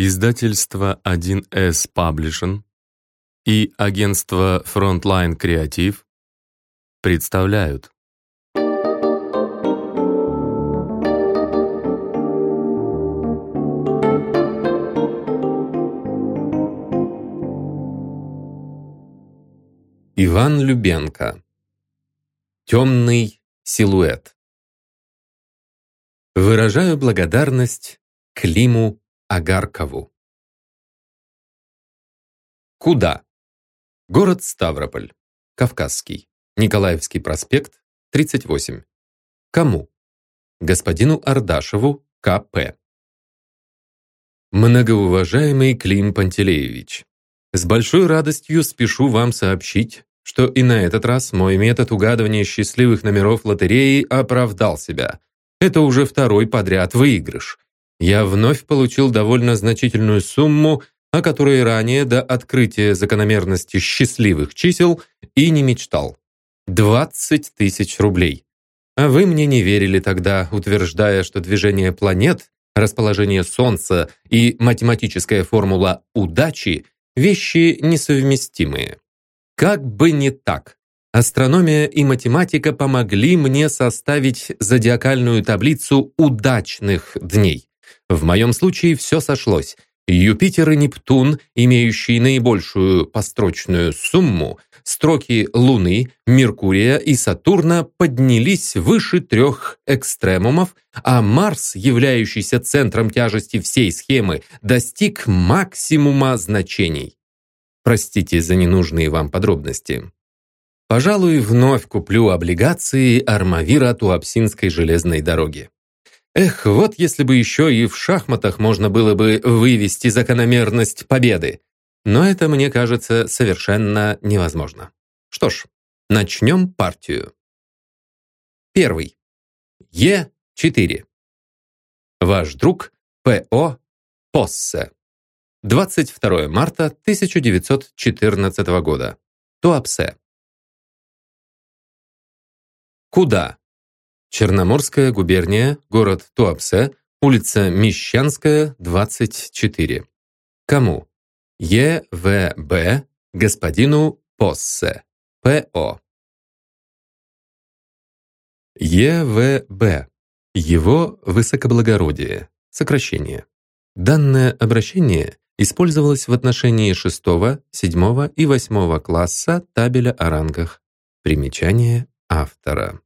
Издательство 1С Publishing и агентство Frontline Creative представляют. Иван Любенко. Темный силуэт. Выражаю благодарность Климу Агаркову. Куда? Город Ставрополь. Кавказский. Николаевский проспект, 38. Кому? Господину Ардашеву, К.П. Многоуважаемый Клим Пантелеевич, с большой радостью спешу вам сообщить, что и на этот раз мой метод угадывания счастливых номеров лотереи оправдал себя. Это уже второй подряд выигрыш я вновь получил довольно значительную сумму, о которой ранее до открытия закономерности счастливых чисел и не мечтал. 20 тысяч рублей. А вы мне не верили тогда, утверждая, что движение планет, расположение Солнца и математическая формула удачи – вещи несовместимые. Как бы не так. Астрономия и математика помогли мне составить зодиакальную таблицу удачных дней. В моем случае все сошлось. Юпитер и Нептун, имеющие наибольшую построчную сумму, строки Луны, Меркурия и Сатурна поднялись выше трех экстремумов, а Марс, являющийся центром тяжести всей схемы, достиг максимума значений. Простите за ненужные вам подробности. Пожалуй, вновь куплю облигации Армавира Туапсинской железной дороги. Эх, вот если бы еще и в шахматах можно было бы вывести закономерность победы. Но это, мне кажется, совершенно невозможно. Что ж, начнем партию. Первый. Е4. Ваш друг П.О. Поссе. 22 марта 1914 года. Туапсе. Куда? Черноморская губерния, город Туапсе, улица Мещанская, 24. Кому? Е.В.Б. Господину Поссе. П.О. Е.В.Б. Его высокоблагородие. Сокращение. Данное обращение использовалось в отношении 6, 7 и 8 класса табеля о рангах. Примечание автора.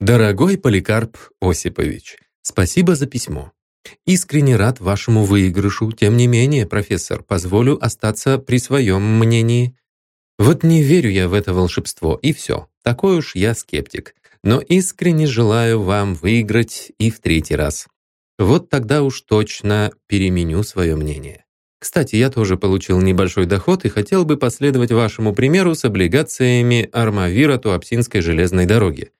Дорогой Поликарп Осипович, спасибо за письмо. Искренне рад вашему выигрышу. Тем не менее, профессор, позволю остаться при своем мнении. Вот не верю я в это волшебство, и все. Такой уж я скептик. Но искренне желаю вам выиграть и в третий раз. Вот тогда уж точно переменю свое мнение. Кстати, я тоже получил небольшой доход и хотел бы последовать вашему примеру с облигациями Армавира Туапсинской железной дороги.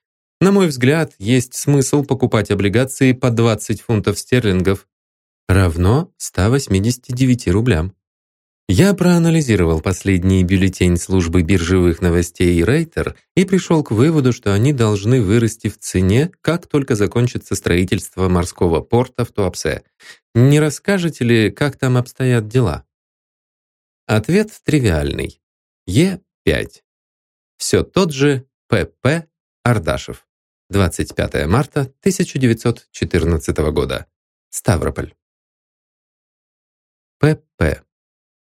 На мой взгляд, есть смысл покупать облигации по 20 фунтов стерлингов, равно 189 рублям. Я проанализировал последний бюллетень службы биржевых новостей Рейтер и пришел к выводу, что они должны вырасти в цене, как только закончится строительство морского порта в Туапсе. Не расскажете ли, как там обстоят дела? Ответ тривиальный. Е5. Все тот же ПП Ардашев. 25 марта 1914 года. Ставрополь. ПП.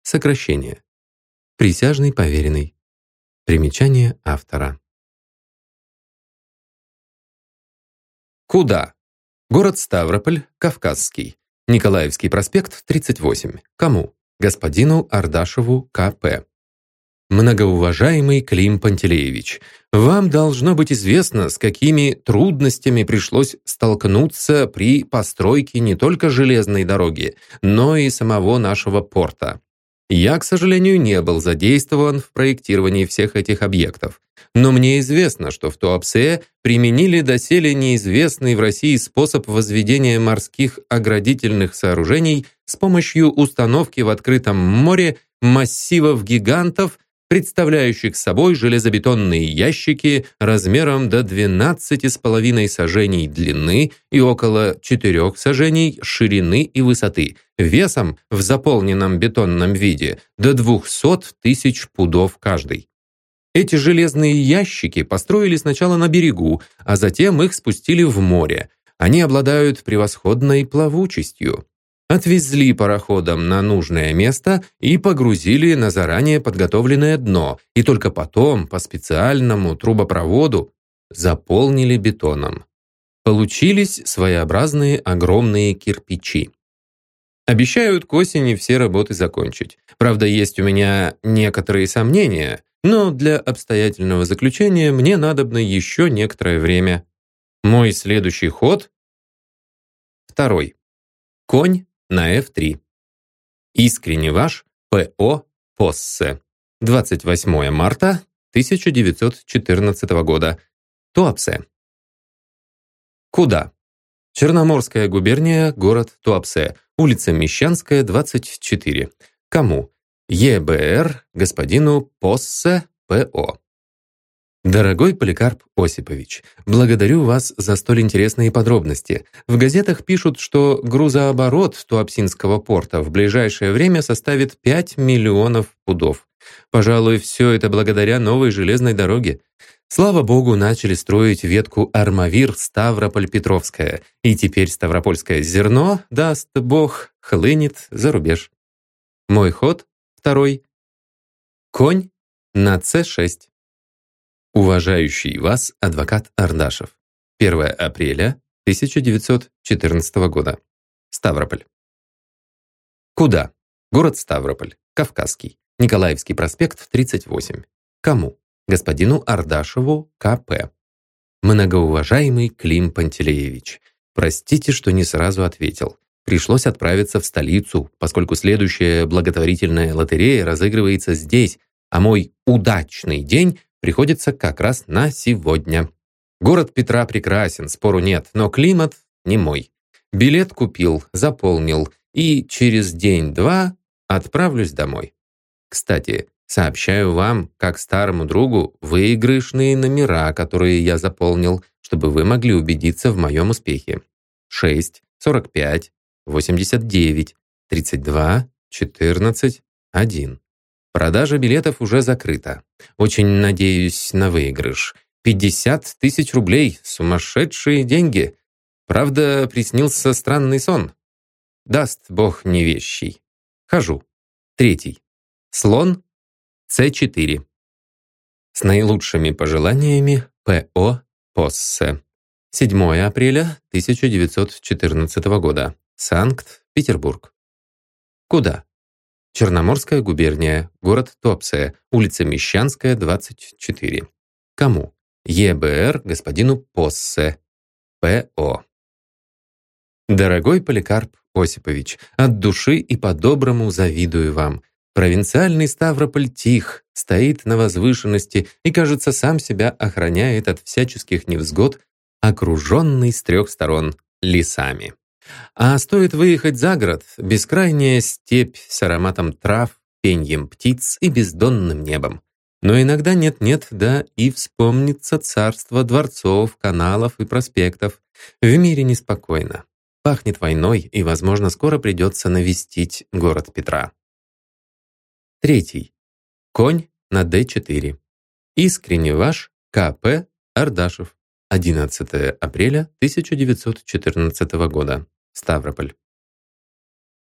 Сокращение. Присяжный поверенный. Примечание автора. Куда? Город Ставрополь, Кавказский. Николаевский проспект, 38. Кому? Господину Ардашеву К.П. Многоуважаемый Клим Пантелеевич, вам должно быть известно, с какими трудностями пришлось столкнуться при постройке не только железной дороги, но и самого нашего порта. Я, к сожалению, не был задействован в проектировании всех этих объектов. Но мне известно, что в Туапсе применили доселе неизвестный в России способ возведения морских оградительных сооружений с помощью установки в открытом море массивов гигантов представляющих собой железобетонные ящики размером до 12,5 сажений длины и около 4 сажений ширины и высоты, весом в заполненном бетонном виде до 200 тысяч пудов каждый. Эти железные ящики построили сначала на берегу, а затем их спустили в море. Они обладают превосходной плавучестью отвезли пароходом на нужное место и погрузили на заранее подготовленное дно, и только потом по специальному трубопроводу заполнили бетоном. Получились своеобразные огромные кирпичи. Обещают к осени все работы закончить. Правда, есть у меня некоторые сомнения, но для обстоятельного заключения мне надобно еще некоторое время. Мой следующий ход — второй. Конь на F3. Искренне ваш П.О. Поссе. 28 марта 1914 года. Туапсе. Куда? Черноморская губерния, город Туапсе, улица Мещанская, 24. Кому? Е.В.Б., господину Поссе П.О. Дорогой Поликарп Осипович, благодарю вас за столь интересные подробности. В газетах пишут, что грузооборот Туапсинского порта в ближайшее время составит 5 миллионов пудов. Пожалуй, все это благодаря новой железной дороге. Слава богу, начали строить ветку Армавир Ставрополь-Петровская, и теперь ставропольское зерно, даст бог, хлынет за рубеж. Мой ход, второй. Конь на С6. Уважающий вас адвокат Ардашев. 1 апреля 1914 года. Ставрополь. Куда? Город Ставрополь, Кавказский. Николаевский проспект, 38. Кому? Господину Ардашеву, КП. Многоуважаемый Клим Пантелеевич, простите, что не сразу ответил. Пришлось отправиться в столицу, поскольку следующая благотворительная лотерея разыгрывается здесь, а мой удачный день приходится как раз на сегодня. Город Петра прекрасен, спору нет, но климат не мой. Билет купил, заполнил, и через день-два отправлюсь домой. Кстати, сообщаю вам, как старому другу, выигрышные номера, которые я заполнил, чтобы вы могли убедиться в моем успехе. 6, 45, 89, 32, 14, 1. Продажа билетов уже закрыта. Очень надеюсь на выигрыш. 50 тысяч рублей. Сумасшедшие деньги. Правда, приснился странный сон. Даст бог не вещий. Хожу. Третий. Слон. С4. С наилучшими пожеланиями П.О. Поссе. 7 апреля 1914 года. Санкт-Петербург. Куда? Черноморская губерния, город Топсе, улица Мещанская, 24. Кому? ЕБР господину Поссе. П.О. Дорогой Поликарп Осипович, от души и по-доброму завидую вам. Провинциальный Ставрополь тих, стоит на возвышенности и, кажется, сам себя охраняет от всяческих невзгод, окруженный с трех сторон лесами. А стоит выехать за город, бескрайняя степь с ароматом трав, пеньем птиц и бездонным небом. Но иногда нет-нет, да и вспомнится царство дворцов, каналов и проспектов. В мире неспокойно. Пахнет войной, и, возможно, скоро придется навестить город Петра. Третий. Конь на Д4. Искренне ваш К.П. Ардашев. 11 апреля 1914 года. Ставрополь.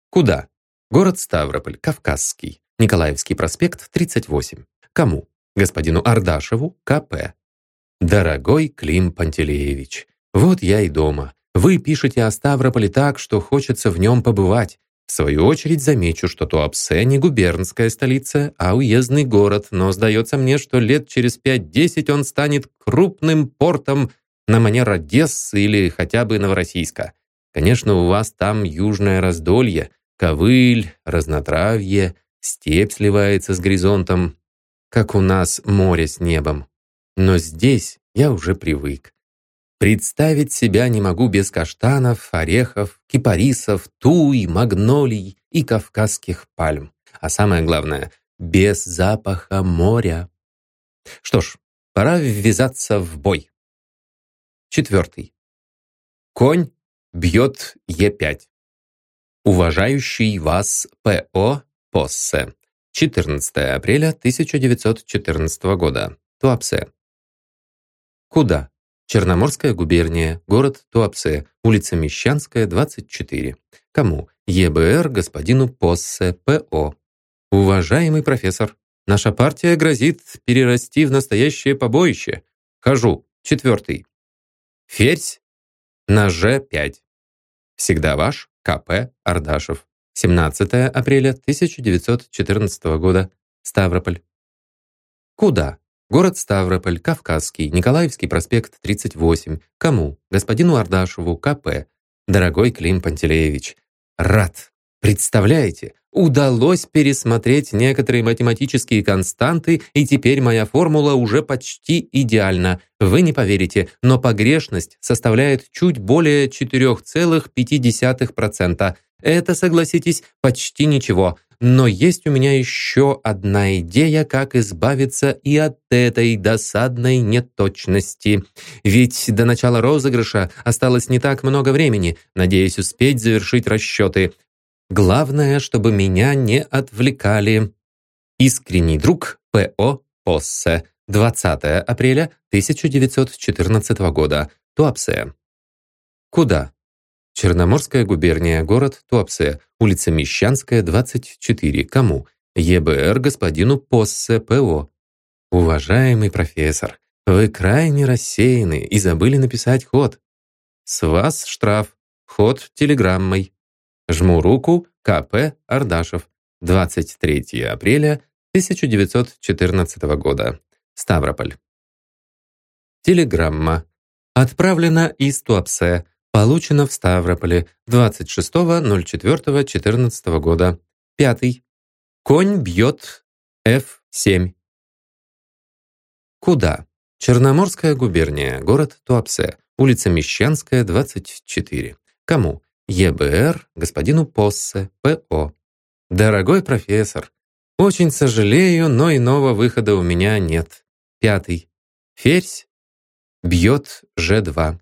Куда? Город Ставрополь, Кавказский. Николаевский проспект, 38. Кому? Господину Ардашеву, КП. Дорогой Клим Пантелеевич, вот я и дома. Вы пишете о Ставрополе так, что хочется в нем побывать. В свою очередь замечу, что Туапсе не губернская столица, а уездный город, но сдается мне, что лет через 5-10 он станет крупным портом на манер Одессы или хотя бы Новороссийска. Конечно, у вас там южное раздолье, ковыль, разнотравье, степь сливается с горизонтом, как у нас море с небом. Но здесь я уже привык. Представить себя не могу без каштанов, орехов, кипарисов, туй, магнолий и кавказских пальм. А самое главное, без запаха моря. Что ж, пора ввязаться в бой. Четвертый. Конь бьет Е5. Уважающий вас П.О. Поссе. 14 апреля 1914 года. Туапсе. Куда? Черноморская губерния, город Туапсе, улица Мещанская, 24. Кому? Е.В.Б. господину Поссе, П.О. Уважаемый профессор, наша партия грозит перерасти в настоящее побоище. Хожу. Четвертый. Ферзь на Ж5. Всегда ваш К.П. Ардашев. 17 апреля 1914 года. Ставрополь. Куда? Город Ставрополь, Кавказский, Николаевский проспект, 38. Кому? Господину Ардашеву, КП. Дорогой Клим Пантелеевич, рад. Представляете, удалось пересмотреть некоторые математические константы, и теперь моя формула уже почти идеальна. Вы не поверите, но погрешность составляет чуть более 4,5%. Это, согласитесь, почти ничего. Но есть у меня еще одна идея, как избавиться и от этой досадной неточности. Ведь до начала розыгрыша осталось не так много времени. Надеюсь успеть завершить расчеты. Главное, чтобы меня не отвлекали. Искренний друг П.О. Поссе. 20 апреля 1914 года. Туапсе. Куда? Черноморская губерния, город Туапсе, улица Мещанская, 24. Кому? ЕБР господину Поссе ПО. Уважаемый профессор, вы крайне рассеяны и забыли написать ход. С вас штраф. Ход телеграммой. Жму руку КП Ардашев. 23 апреля 1914 года. Ставрополь. Телеграмма. Отправлена из Туапсе Получено в Ставрополе 26.04.14 года. Пятый. Конь бьет F7. Куда? Черноморская губерния, город Туапсе, улица Мещанская, 24. Кому? ЕБР, господину Поссе, ПО. Дорогой профессор, очень сожалею, но иного выхода у меня нет. Пятый. Ферзь бьет Ж2.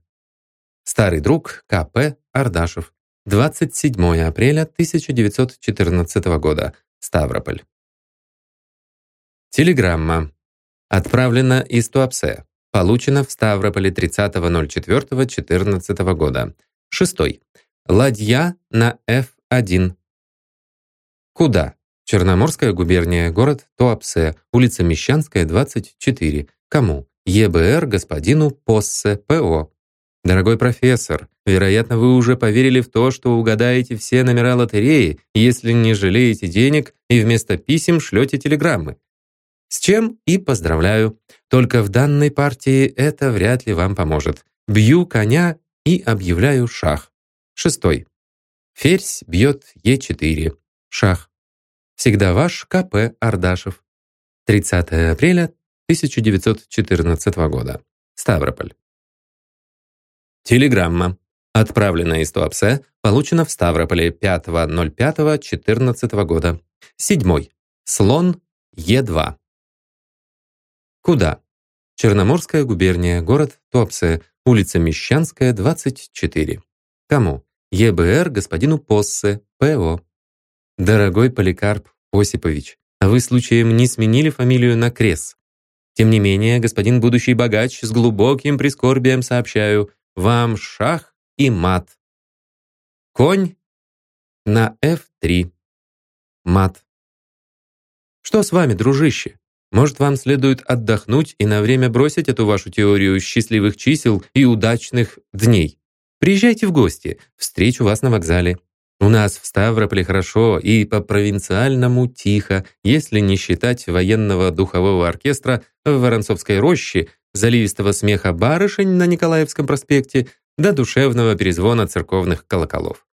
Старый друг К.П. Ардашев. 27 апреля 1914 года. Ставрополь. Телеграмма. Отправлена из Туапсе. Получена в Ставрополе 30.04.14 года. Шестой. Ладья на F1. Куда? Черноморская губерния, город Туапсе, улица Мещанская, 24. Кому? ЕБР господину Поссе, ПО. Дорогой профессор, вероятно, вы уже поверили в то, что угадаете все номера лотереи, если не жалеете денег и вместо писем шлете телеграммы. С чем и поздравляю. Только в данной партии это вряд ли вам поможет. Бью коня и объявляю шах. Шестой. Ферзь бьет Е4. Шах. Всегда ваш К.П. Ардашев. 30 апреля 1914 года. Ставрополь. Телеграмма. Отправлена из Туапсе, получена в Ставрополе 5.05.14 года. Седьмой. Слон Е2. Куда? Черноморская губерния, город Туапсе, улица Мещанская, 24. Кому? ЕБР господину Поссе, ПО. Дорогой Поликарп Осипович, а вы случаем не сменили фамилию на Крес? Тем не менее, господин будущий богач с глубоким прискорбием сообщаю, вам шах и мат. Конь на f3. Мат. Что с вами, дружище? Может, вам следует отдохнуть и на время бросить эту вашу теорию счастливых чисел и удачных дней? Приезжайте в гости, встречу вас на вокзале. У нас в Ставрополе хорошо и по-провинциальному тихо, если не считать военного духового оркестра в Воронцовской роще заливистого смеха барышень на Николаевском проспекте до душевного перезвона церковных колоколов.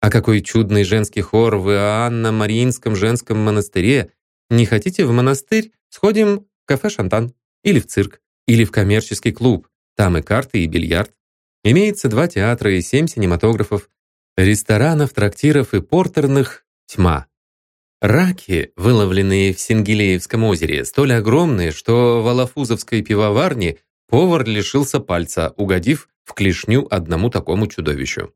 А какой чудный женский хор в Иоанна-Мариинском женском монастыре! Не хотите в монастырь? Сходим в кафе «Шантан» или в цирк, или в коммерческий клуб. Там и карты, и бильярд. Имеется два театра и семь синематографов. Ресторанов, трактиров и портерных тьма. Раки, выловленные в Сингелеевском озере, столь огромные, что в Алафузовской пивоварне повар лишился пальца, угодив в клешню одному такому чудовищу.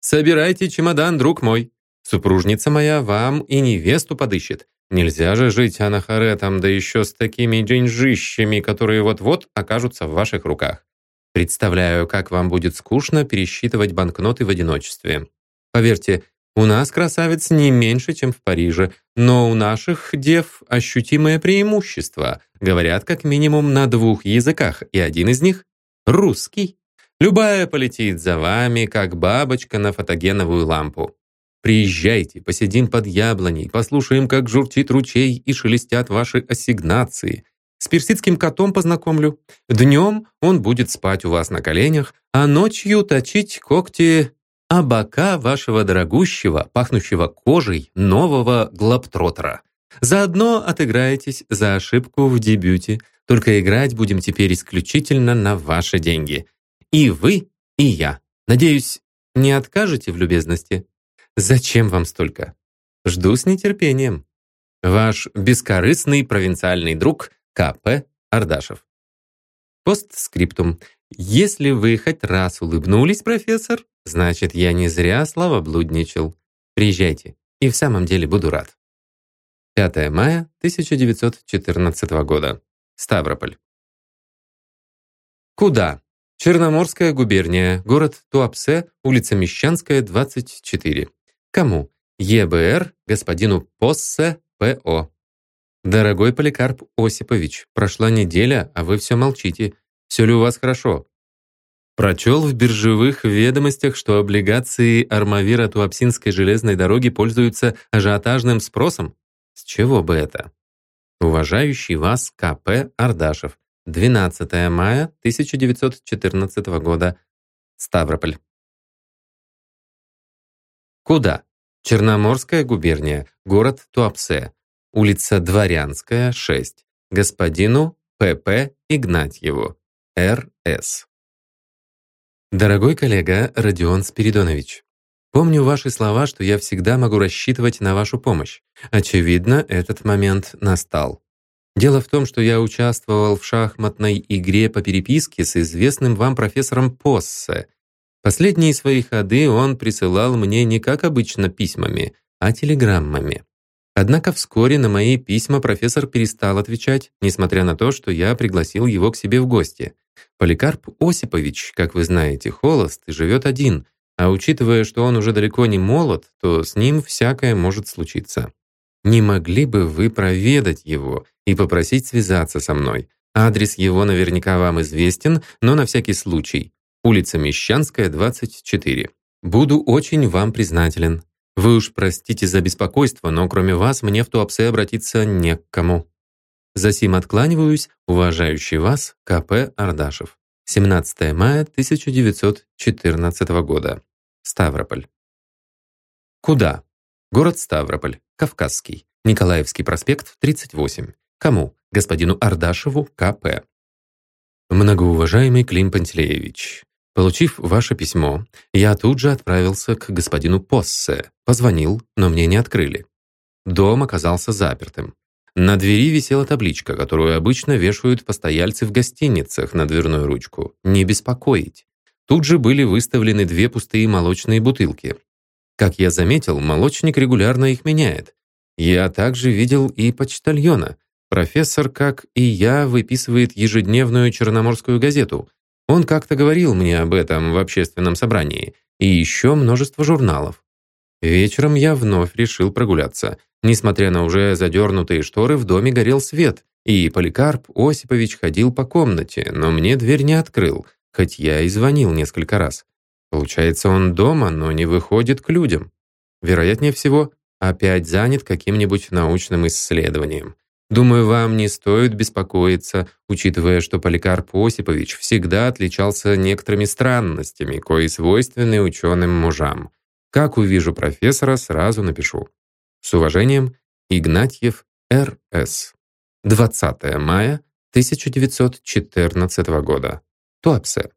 «Собирайте чемодан, друг мой. Супружница моя вам и невесту подыщет. Нельзя же жить анахаретом, да еще с такими деньжищами, которые вот-вот окажутся в ваших руках. Представляю, как вам будет скучно пересчитывать банкноты в одиночестве. Поверьте, у нас красавиц не меньше, чем в Париже, но у наших дев ощутимое преимущество. Говорят как минимум на двух языках, и один из них — русский. Любая полетит за вами, как бабочка на фотогеновую лампу. Приезжайте, посидим под яблоней, послушаем, как журчит ручей и шелестят ваши ассигнации. С персидским котом познакомлю. Днем он будет спать у вас на коленях, а ночью точить когти а бока вашего дорогущего, пахнущего кожей, нового глобтротера. Заодно отыграетесь за ошибку в дебюте, только играть будем теперь исключительно на ваши деньги. И вы, и я. Надеюсь, не откажете в любезности? Зачем вам столько? Жду с нетерпением. Ваш бескорыстный провинциальный друг К.П. Ардашев. Постскриптум. Если вы хоть раз улыбнулись, профессор, значит, я не зря славоблудничал. Приезжайте, и в самом деле буду рад. 5 мая 1914 года. Ставрополь. Куда? Черноморская губерния, город Туапсе, улица Мещанская, 24. Кому? ЕБР, господину Поссе, П.О. Дорогой Поликарп Осипович, прошла неделя, а вы все молчите. Все ли у вас хорошо? Прочел в биржевых ведомостях, что облигации Армавира Туапсинской железной дороги пользуются ажиотажным спросом. С чего бы это? Уважающий вас К.П. Ардашев. 12 мая 1914 года. Ставрополь. Куда? Черноморская губерния, город Туапсе, улица Дворянская, 6. Господину П.П. Игнатьеву. Р.С. Дорогой коллега Родион Спиридонович, помню ваши слова, что я всегда могу рассчитывать на вашу помощь. Очевидно, этот момент настал. Дело в том, что я участвовал в шахматной игре по переписке с известным вам профессором Поссе. Последние свои ходы он присылал мне не как обычно письмами, а телеграммами. Однако вскоре на мои письма профессор перестал отвечать, несмотря на то, что я пригласил его к себе в гости. Поликарп Осипович, как вы знаете, холост и живет один, а учитывая, что он уже далеко не молод, то с ним всякое может случиться. Не могли бы вы проведать его и попросить связаться со мной? Адрес его наверняка вам известен, но на всякий случай. Улица Мещанская, 24. Буду очень вам признателен. Вы уж простите за беспокойство, но кроме вас мне в Туапсе обратиться не к кому. Засим откланиваюсь, уважающий вас К.П. Ардашев. 17 мая 1914 года. Ставрополь. Куда? Город Ставрополь, Кавказский. Николаевский проспект, 38. Кому? Господину Ардашеву, К.П. Многоуважаемый Клим Пантелеевич, Получив ваше письмо, я тут же отправился к господину Поссе, позвонил, но мне не открыли. Дом оказался запертым. На двери висела табличка, которую обычно вешают постояльцы в гостиницах на дверную ручку «Не беспокоить». Тут же были выставлены две пустые молочные бутылки. Как я заметил, молочник регулярно их меняет. Я также видел и почтальона. Профессор, как и я, выписывает ежедневную черноморскую газету. Он как-то говорил мне об этом в общественном собрании. И еще множество журналов. Вечером я вновь решил прогуляться. Несмотря на уже задернутые шторы, в доме горел свет, и Поликарп Осипович ходил по комнате, но мне дверь не открыл, хоть я и звонил несколько раз. Получается, он дома, но не выходит к людям. Вероятнее всего, опять занят каким-нибудь научным исследованием. Думаю, вам не стоит беспокоиться, учитывая, что Поликарп Осипович всегда отличался некоторыми странностями, кои свойственны ученым мужам. Как увижу профессора, сразу напишу. С уважением, Игнатьев Р.С. 20 мая 1914 года. Туапсе.